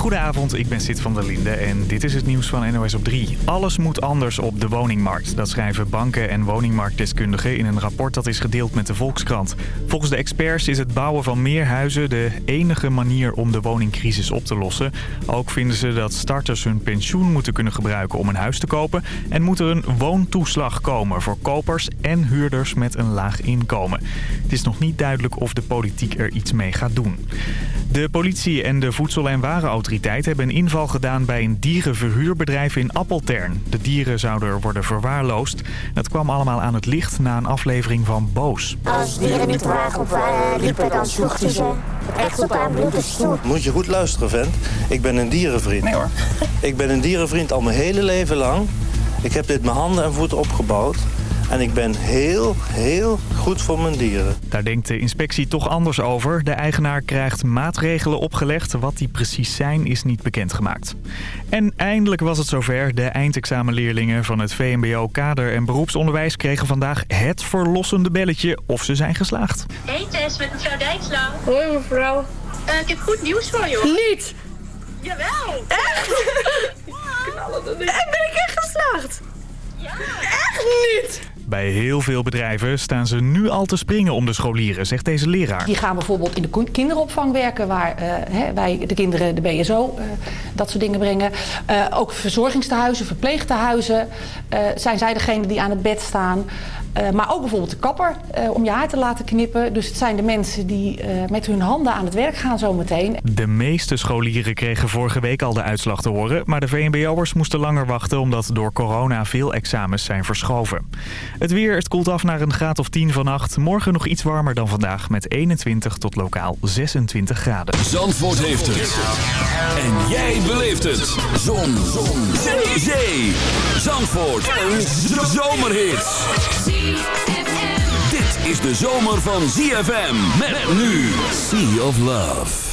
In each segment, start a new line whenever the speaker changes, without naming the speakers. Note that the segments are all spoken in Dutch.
Goedenavond, ik ben Sid van der Linde en dit is het nieuws van NOS op 3. Alles moet anders op de woningmarkt. Dat schrijven banken en woningmarktdeskundigen in een rapport dat is gedeeld met de Volkskrant. Volgens de experts is het bouwen van meer huizen de enige manier om de woningcrisis op te lossen. Ook vinden ze dat starters hun pensioen moeten kunnen gebruiken om een huis te kopen. En moet er een woontoeslag komen voor kopers en huurders met een laag inkomen. Het is nog niet duidelijk of de politiek er iets mee gaat doen. De politie en de Voedsel- en Warenautoriteit hebben een inval gedaan bij een dierenverhuurbedrijf in Appeltern. De dieren zouden er worden verwaarloosd. Dat kwam allemaal aan het licht na een aflevering van Boos.
Als dieren niet wagen op waren liepen, dan sloegen ze echt op haar bloedige
Moet je goed luisteren, vent. Ik ben een dierenvriend.
Nee hoor.
Ik ben een dierenvriend al mijn hele leven lang. Ik heb dit met handen en voeten opgebouwd. En ik ben heel, heel goed voor mijn dieren.
Daar denkt de inspectie toch anders over. De eigenaar krijgt maatregelen opgelegd. Wat die precies zijn is niet bekendgemaakt. En eindelijk was het zover. De eindexamenleerlingen van het VMBO Kader- en Beroepsonderwijs kregen vandaag het verlossende belletje of ze zijn geslaagd.
Hey Tess, met mevrouw Dijksla.
Hoi mevrouw.
Uh, ik heb goed nieuws voor je hoor.
Niet!
Jawel!
Echt? Knallen niet. En ben ik echt geslaagd?
Ja!
Echt niet!
Bij heel veel bedrijven staan ze nu al te springen om de scholieren, zegt deze leraar.
Die gaan bijvoorbeeld in de kinderopvang werken, waar uh, hè, wij de kinderen de BSO, uh, dat soort dingen brengen. Uh, ook verzorgingstehuizen, verpleegtehuizen zijn zij degene die aan het bed staan. Maar ook bijvoorbeeld de kapper, om je haar te laten knippen. Dus het zijn de mensen die met hun handen aan het werk gaan zometeen.
De meeste scholieren kregen vorige week al de uitslag te horen. Maar de VMBO'ers moesten langer wachten omdat door corona veel examens zijn verschoven. Het weer, het koelt af naar een graad of 10 vannacht. Morgen nog iets warmer dan vandaag met 21 tot lokaal 26 graden.
Zandvoort heeft het. En jij beleeft het. Zon. Zon. Zee. Zee. Zandvoort. Een zomerhit. Dit is de zomer van ZFM. Met nu Sea of Love.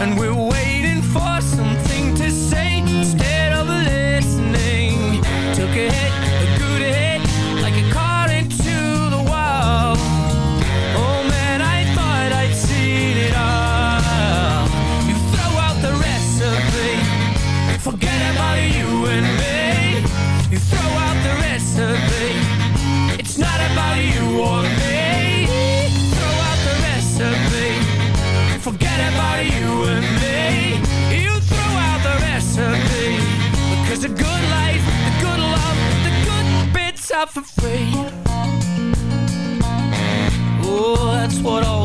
and we're waiting for some for free. Oh, that's what I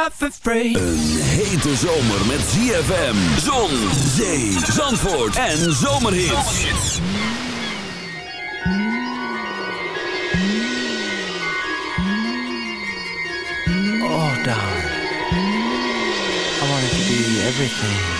Een hete zomer met ZFM, zon, zee, zandvoort en zomerhit.
Oh, darling. I wanted to be everything.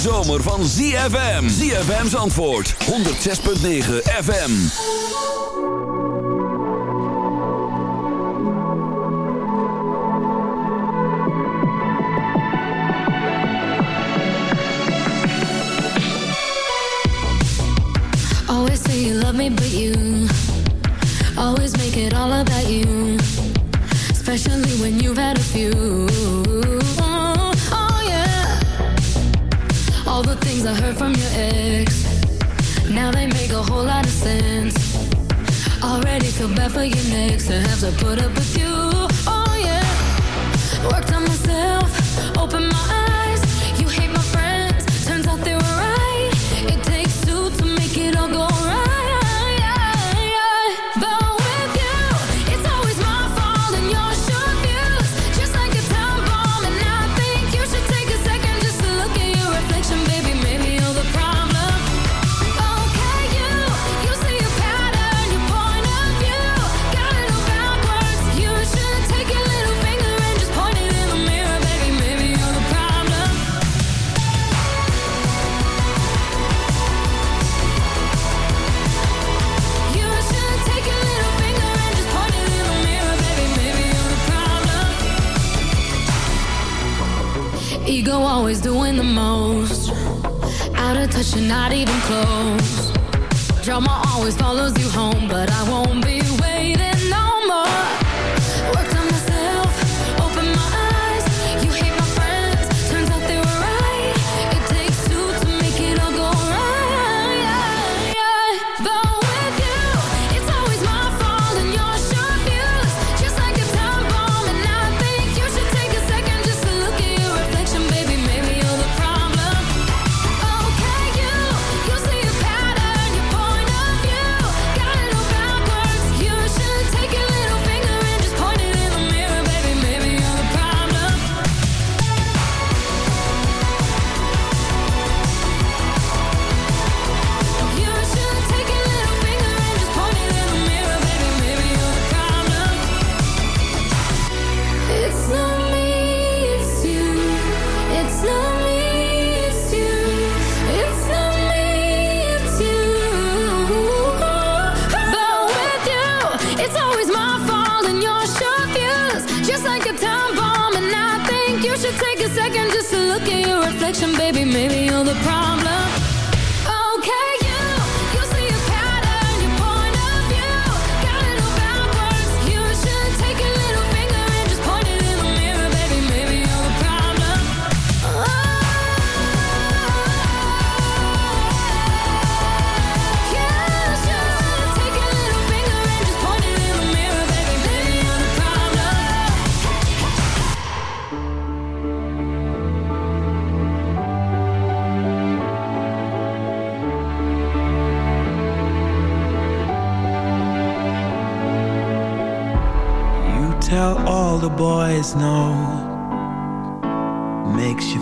zomer van ZFM. ZFM's antwoord. 106.9 FM.
Always say you love me, but you Always make it all about you Especially when you've had a few feel bad for you next. To have to put up with you're not even close. Drama always follows you home, but I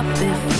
stop if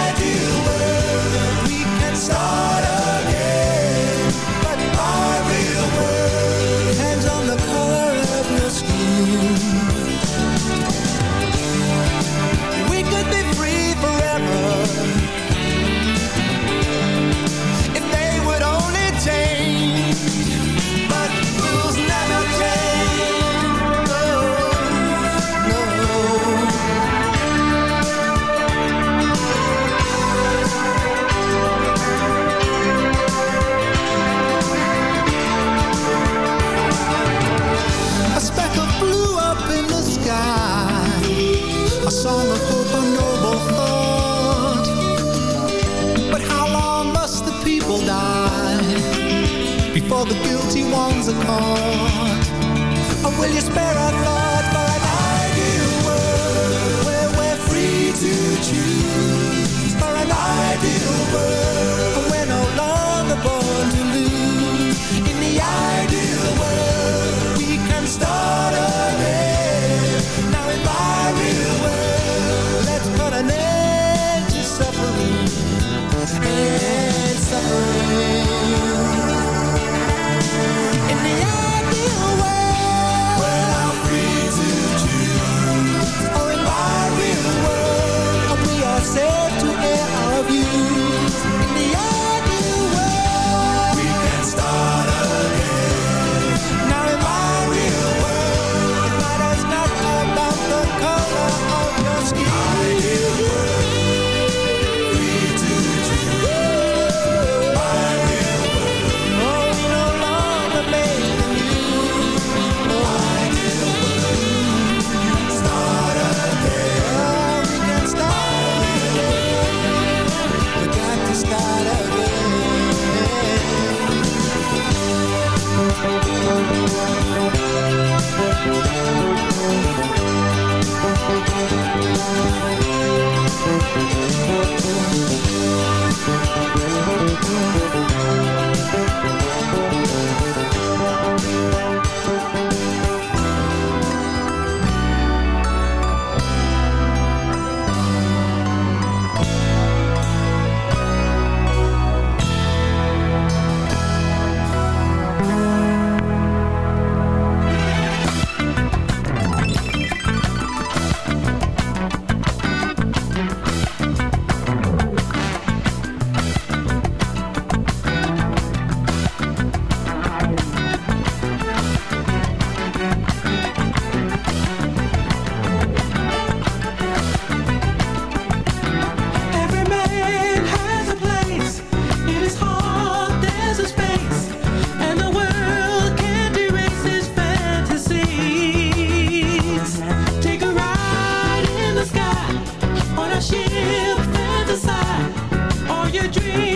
all the guilty ones are caught. And will you spare a thought for an ideal world where we're free to choose?
dream.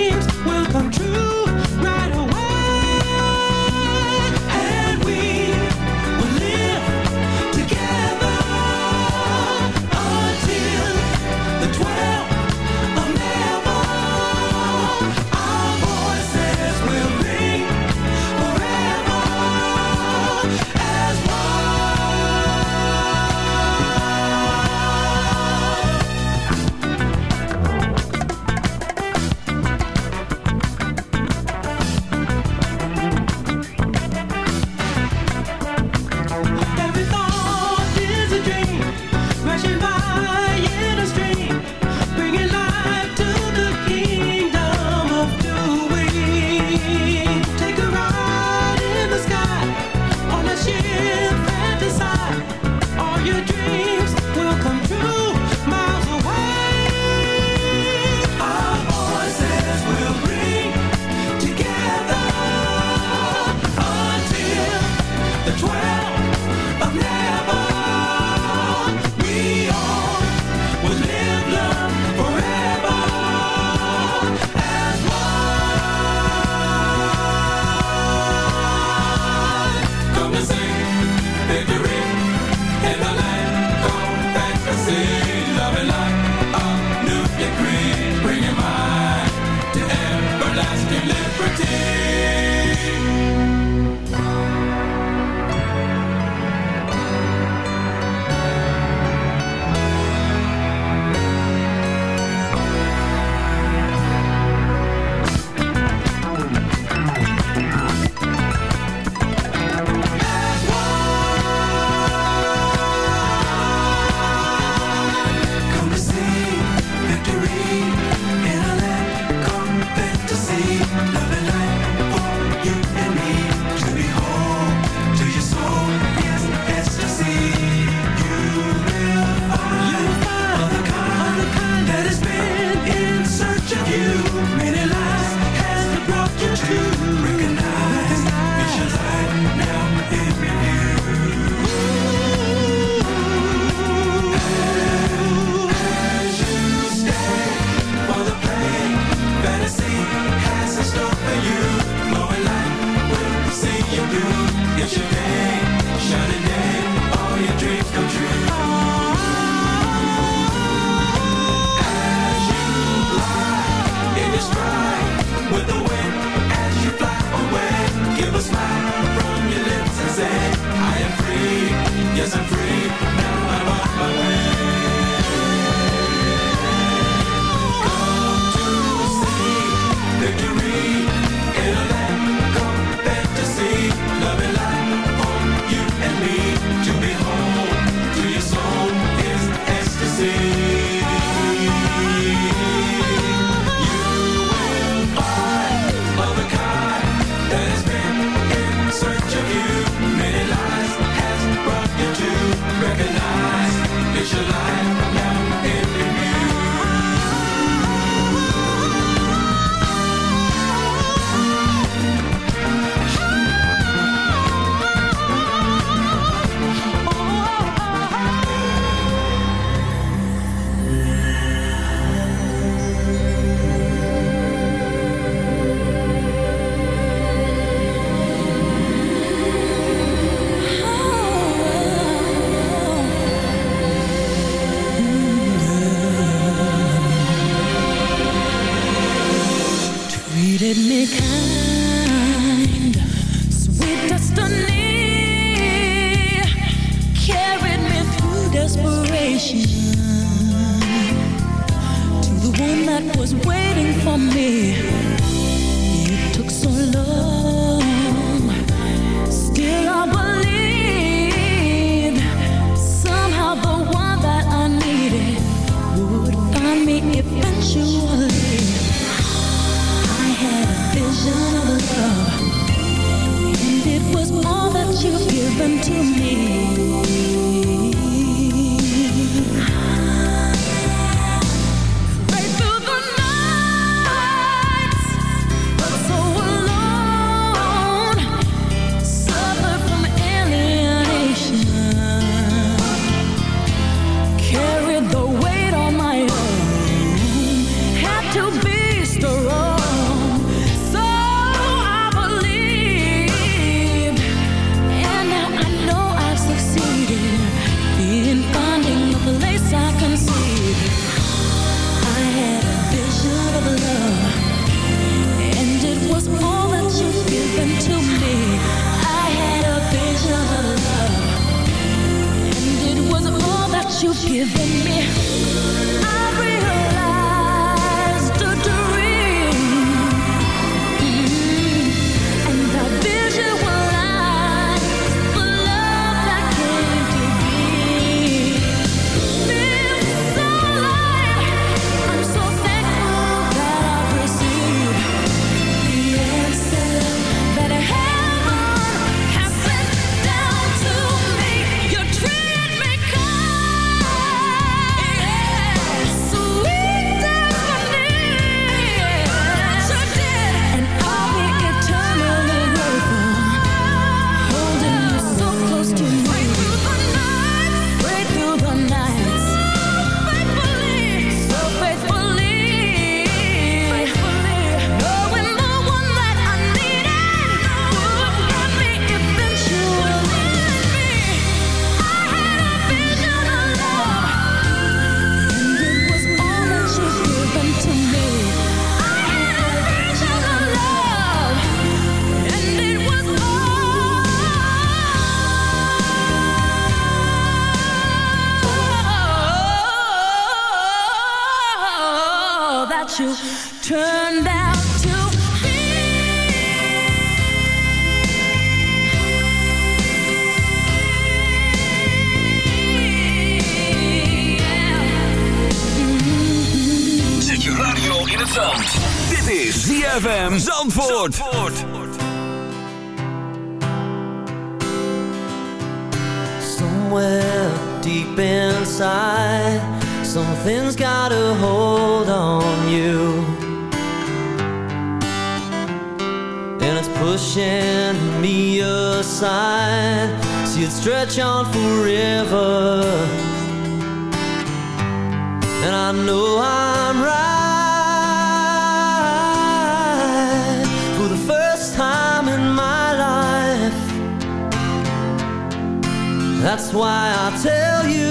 That's why I tell you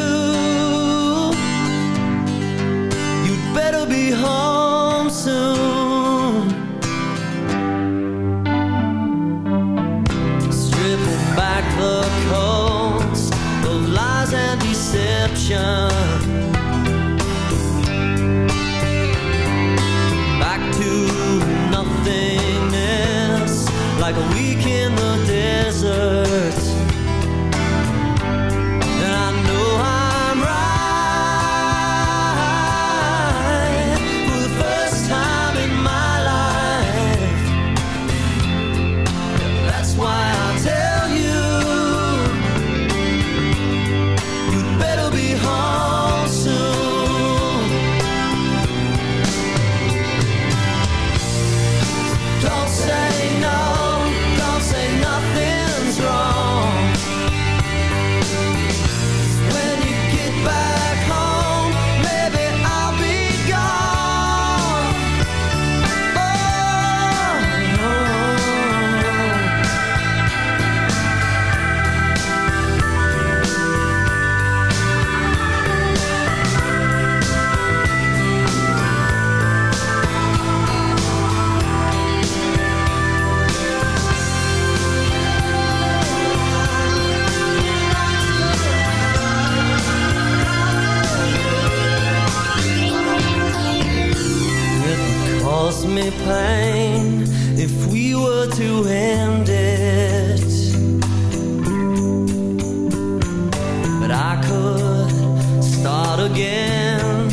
I could start again.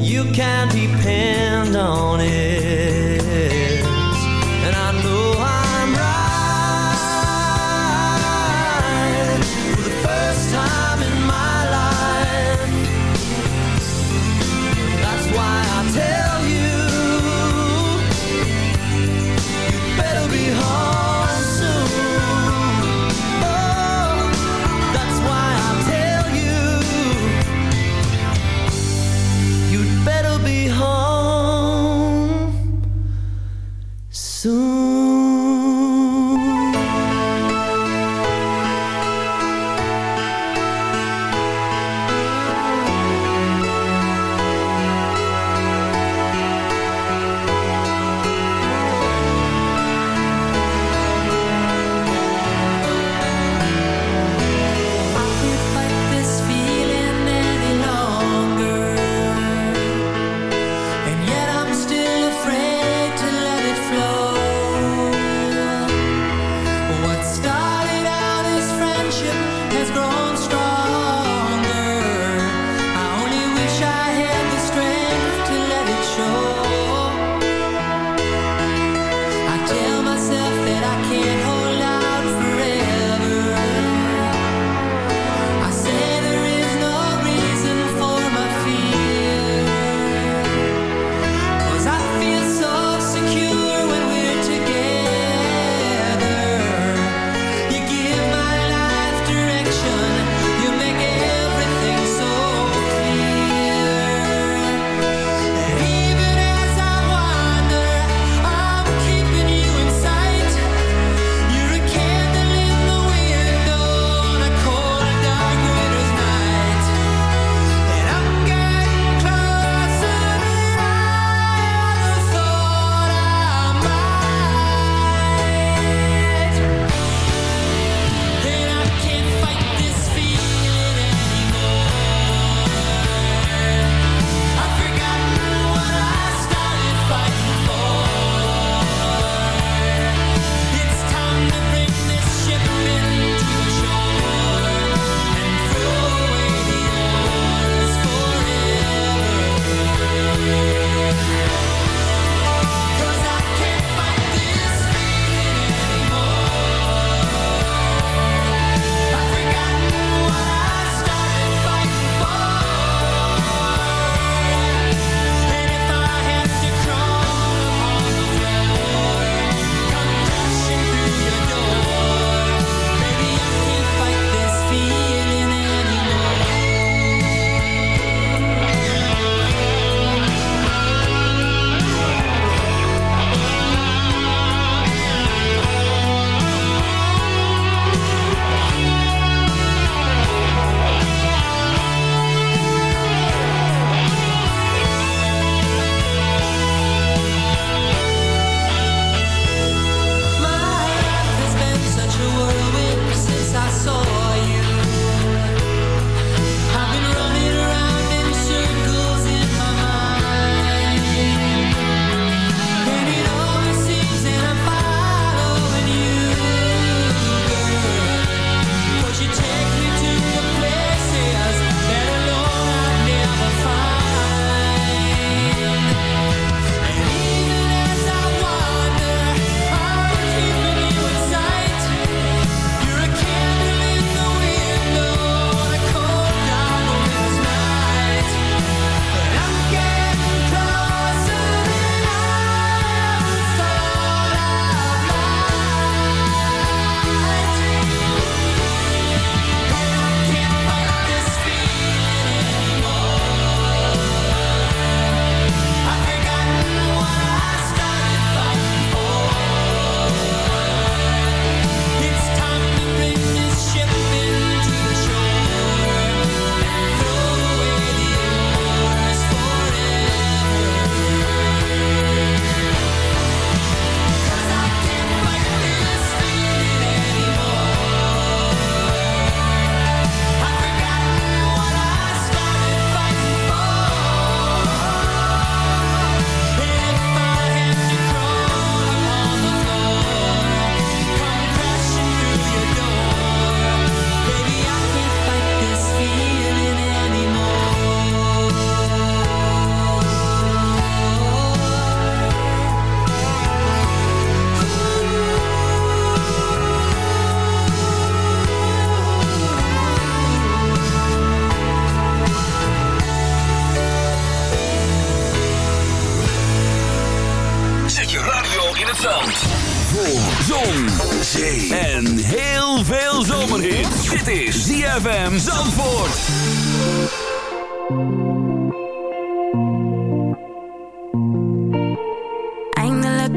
You can depend on it.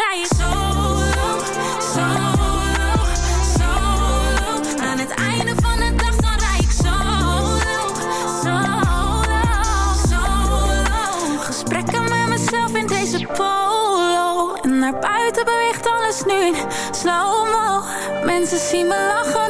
rij solo Solo, solo. Aan het einde van de dag dan rij ik solo Solo, solo. Gesprekken met mezelf in deze polo. En naar buiten beweegt alles nu in slow-mo. Mensen zien me lachen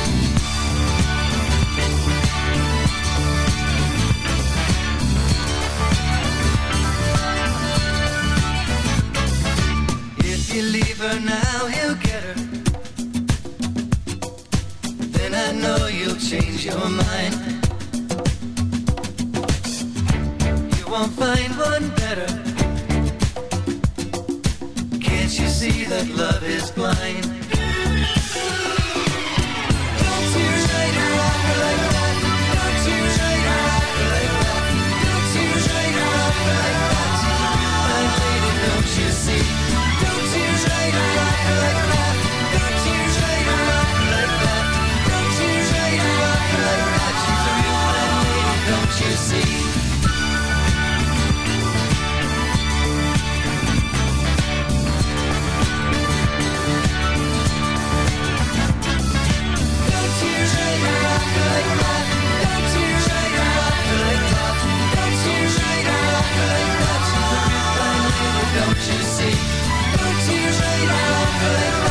change your mind. You won't find one better. Can't you see that love is blind? Don't you write her off like good and right.